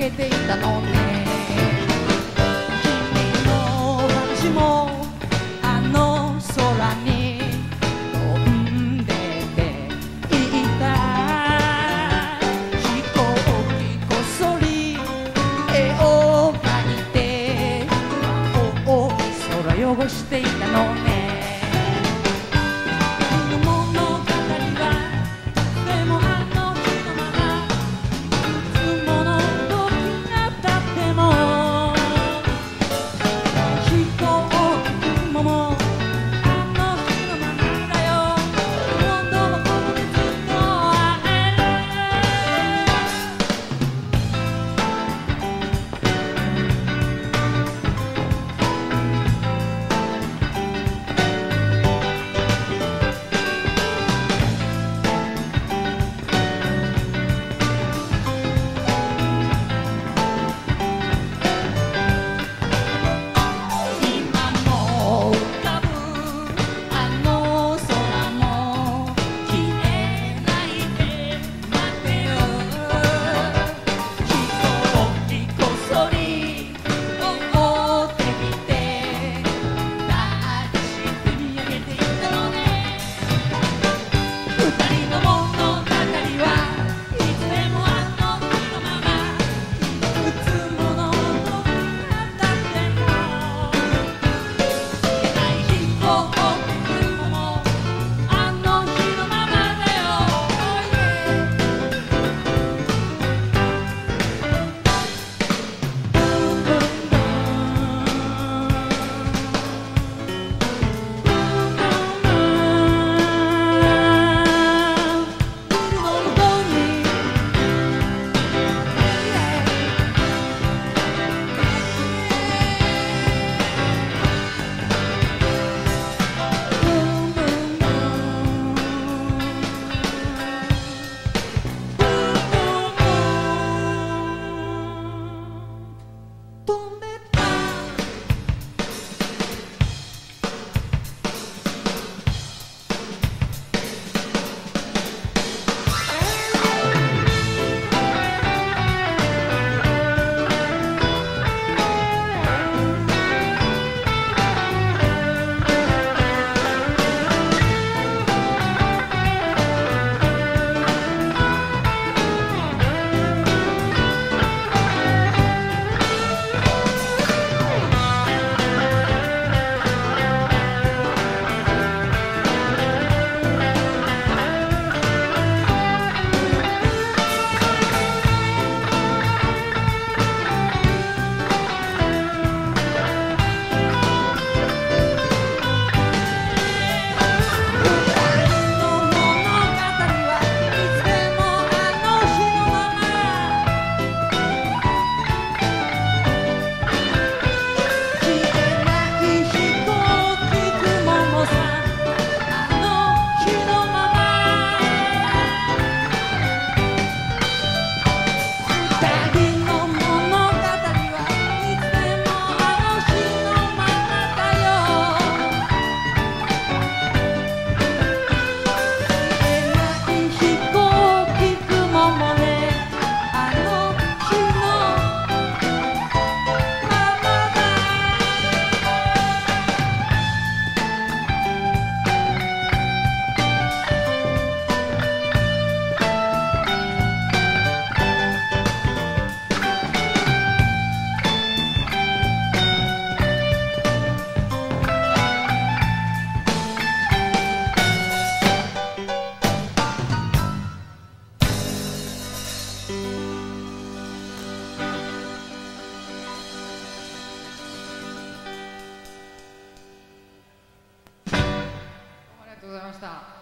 げていたのね。君の話もあの空に飛んでていた。飛行機こっそり絵を描いておそら空汚していたのね。した。